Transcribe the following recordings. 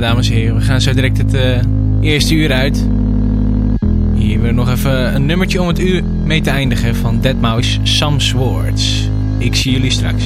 Dames en heren, we gaan zo direct het uh, eerste uur uit. Hier weer nog even een nummertje om het uur mee te eindigen van Deadmau5, Some Swords. Ik zie jullie straks.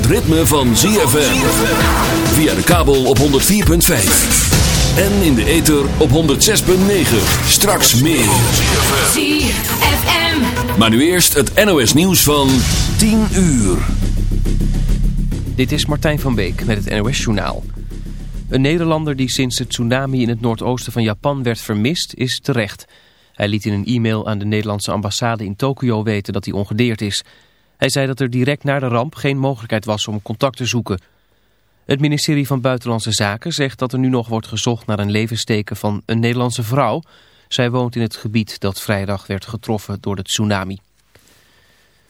Het ritme van ZFM. Via de kabel op 104.5. En in de ether op 106.9. Straks meer. ZFM. Maar nu eerst het NOS nieuws van 10 uur. Dit is Martijn van Beek met het NOS journaal. Een Nederlander die sinds het tsunami in het noordoosten van Japan werd vermist, is terecht. Hij liet in een e-mail aan de Nederlandse ambassade in Tokio weten dat hij ongedeerd is... Hij zei dat er direct na de ramp geen mogelijkheid was om contact te zoeken. Het ministerie van Buitenlandse Zaken zegt dat er nu nog wordt gezocht naar een levensteken van een Nederlandse vrouw. Zij woont in het gebied dat vrijdag werd getroffen door de tsunami.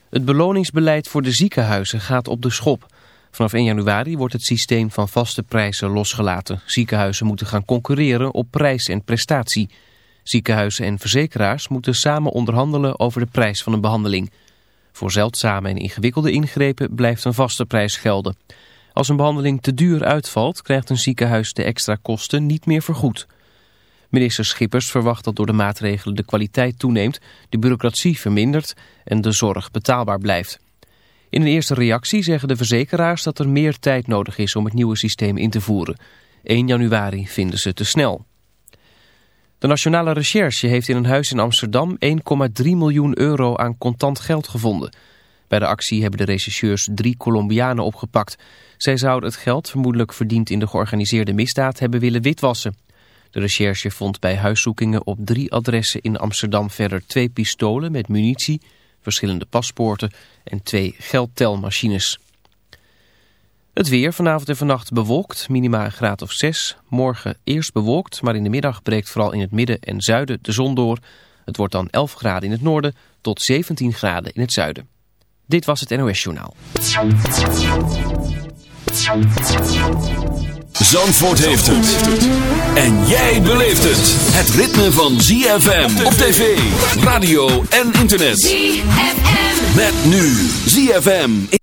Het beloningsbeleid voor de ziekenhuizen gaat op de schop. Vanaf 1 januari wordt het systeem van vaste prijzen losgelaten. Ziekenhuizen moeten gaan concurreren op prijs en prestatie. Ziekenhuizen en verzekeraars moeten samen onderhandelen over de prijs van een behandeling. Voor zeldzame en ingewikkelde ingrepen blijft een vaste prijs gelden. Als een behandeling te duur uitvalt, krijgt een ziekenhuis de extra kosten niet meer vergoed. Minister Schippers verwacht dat door de maatregelen de kwaliteit toeneemt, de bureaucratie vermindert en de zorg betaalbaar blijft. In een eerste reactie zeggen de verzekeraars dat er meer tijd nodig is om het nieuwe systeem in te voeren. 1 januari vinden ze te snel. De Nationale Recherche heeft in een huis in Amsterdam 1,3 miljoen euro aan contant geld gevonden. Bij de actie hebben de rechercheurs drie Colombianen opgepakt. Zij zouden het geld, vermoedelijk verdiend in de georganiseerde misdaad, hebben willen witwassen. De recherche vond bij huiszoekingen op drie adressen in Amsterdam verder twee pistolen met munitie, verschillende paspoorten en twee geldtelmachines. Het weer vanavond en vannacht bewolkt, minimaal een graad of 6. Morgen eerst bewolkt, maar in de middag breekt vooral in het midden en zuiden de zon door. Het wordt dan 11 graden in het noorden tot 17 graden in het zuiden. Dit was het NOS Journaal. Zandvoort heeft het. En jij beleeft het. Het ritme van ZFM op tv, radio en internet. ZFM. Met nu ZFM.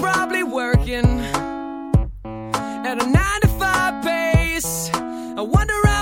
Probably working at a nine to five pace. I wonder.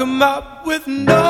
come up with no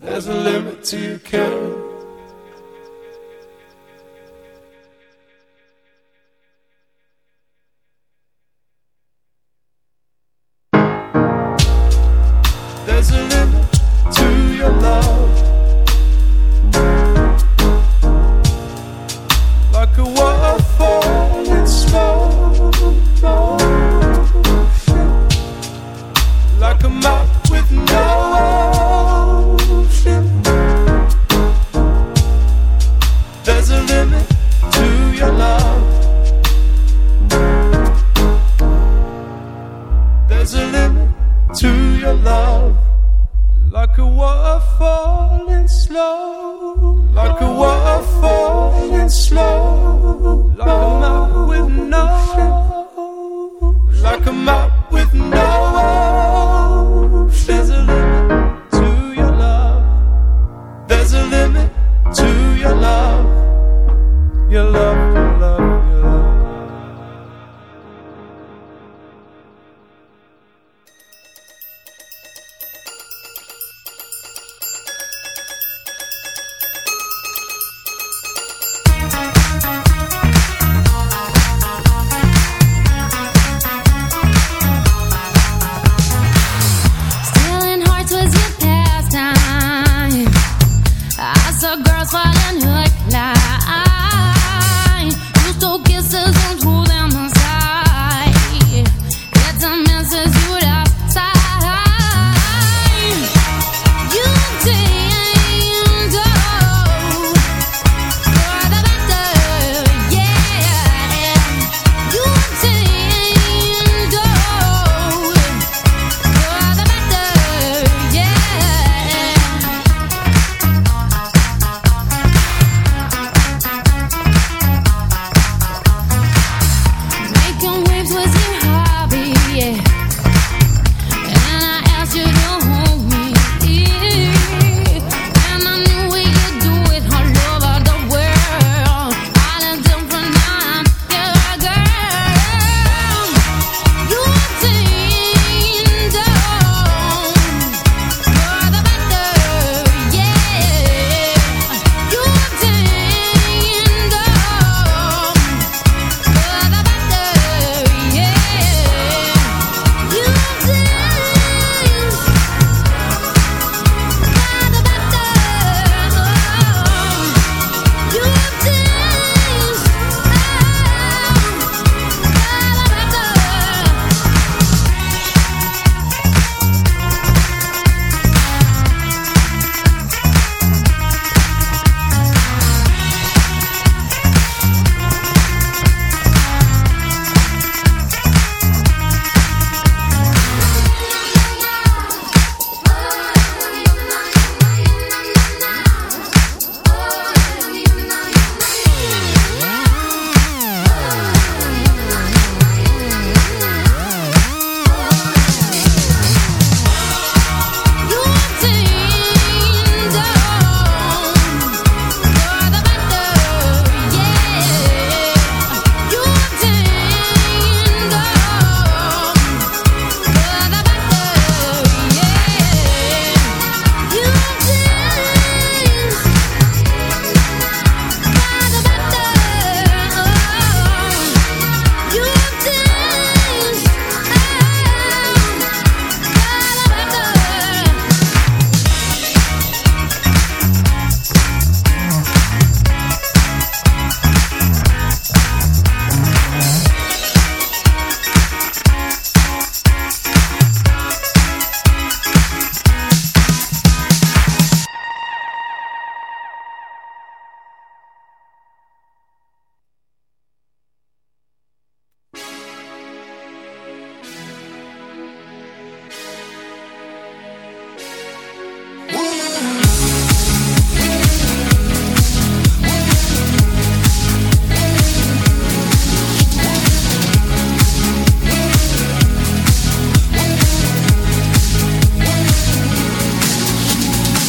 There's a limit to care.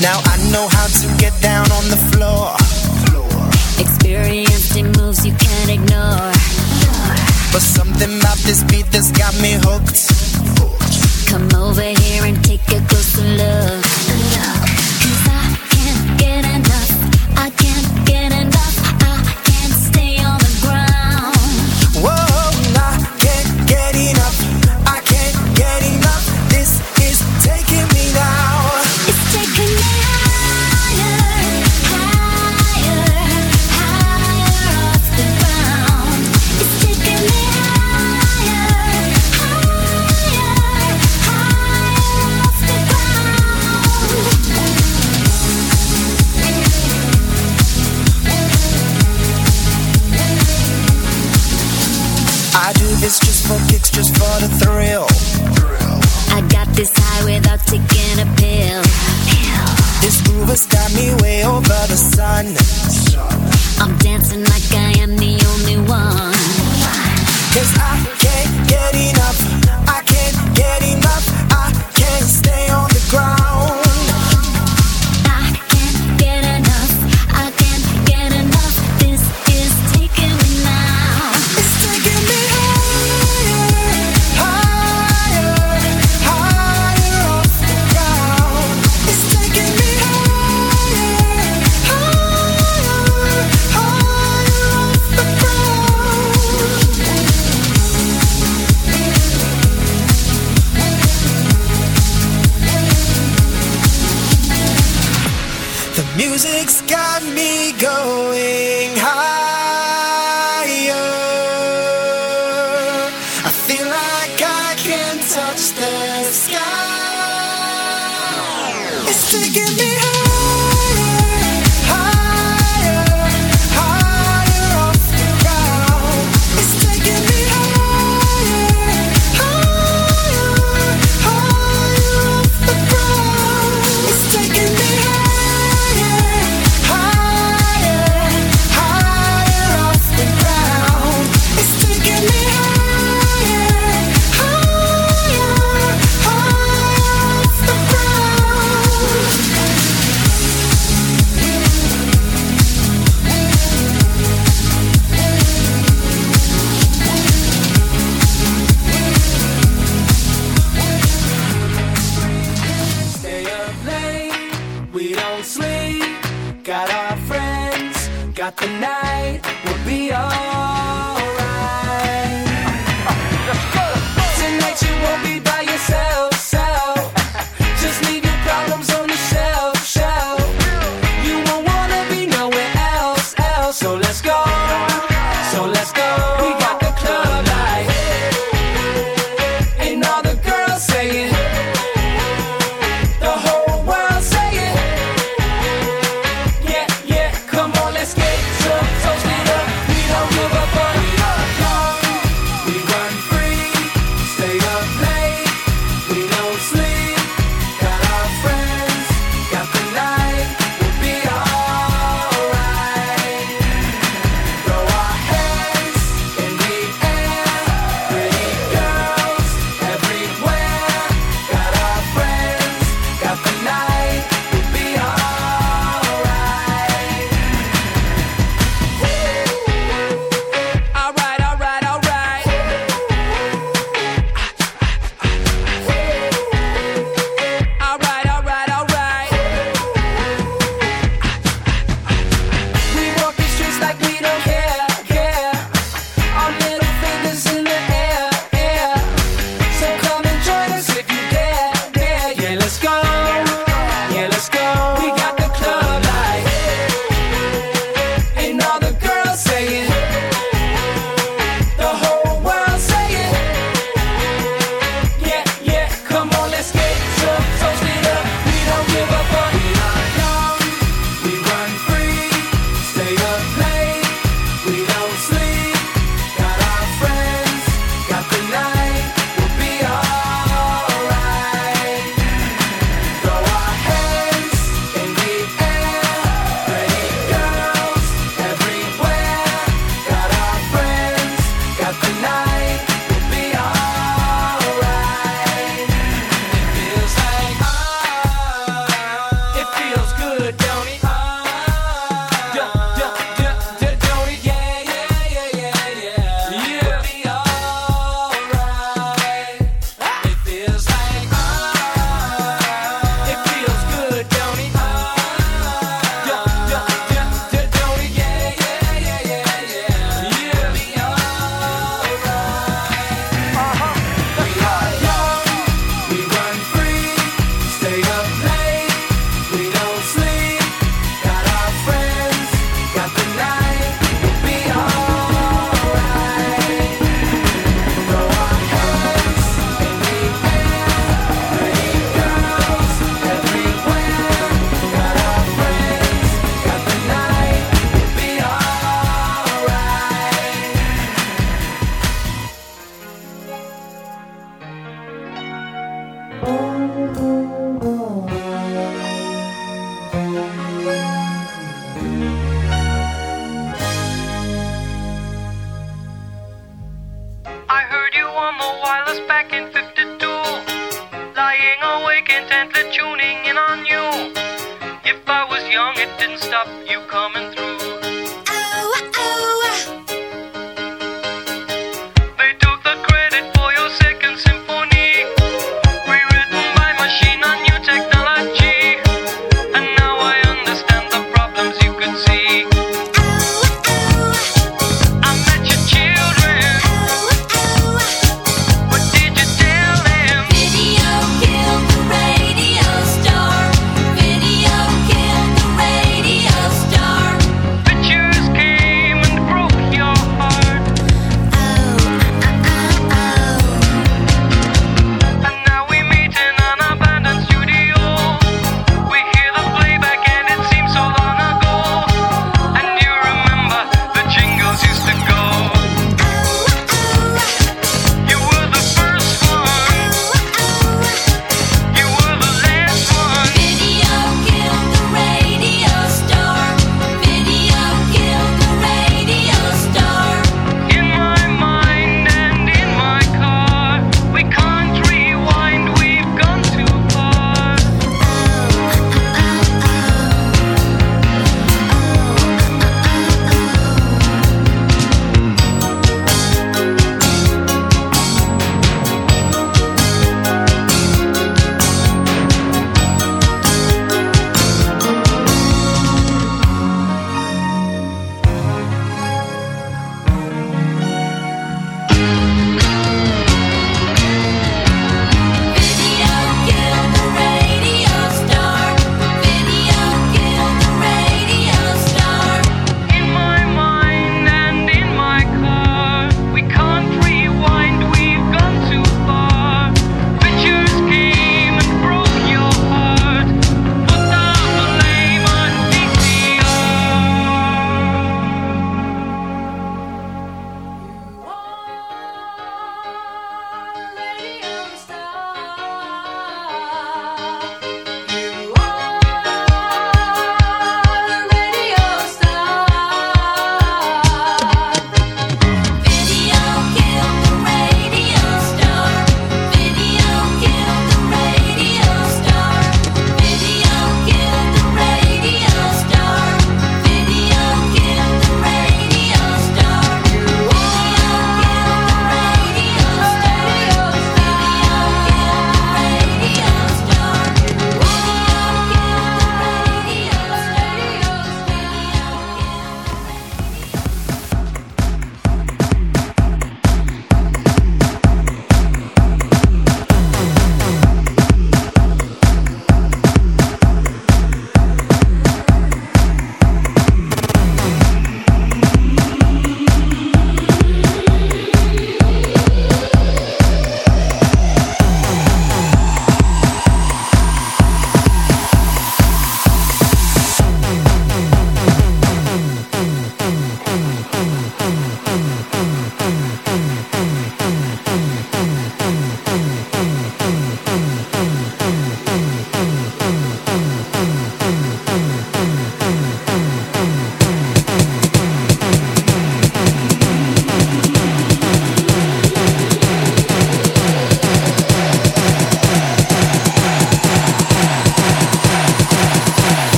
Now I know how to get down on the floor. Experiencing moves you can't ignore. But something about this beat that's got me hooked. Come over here and take a closer look. Baby,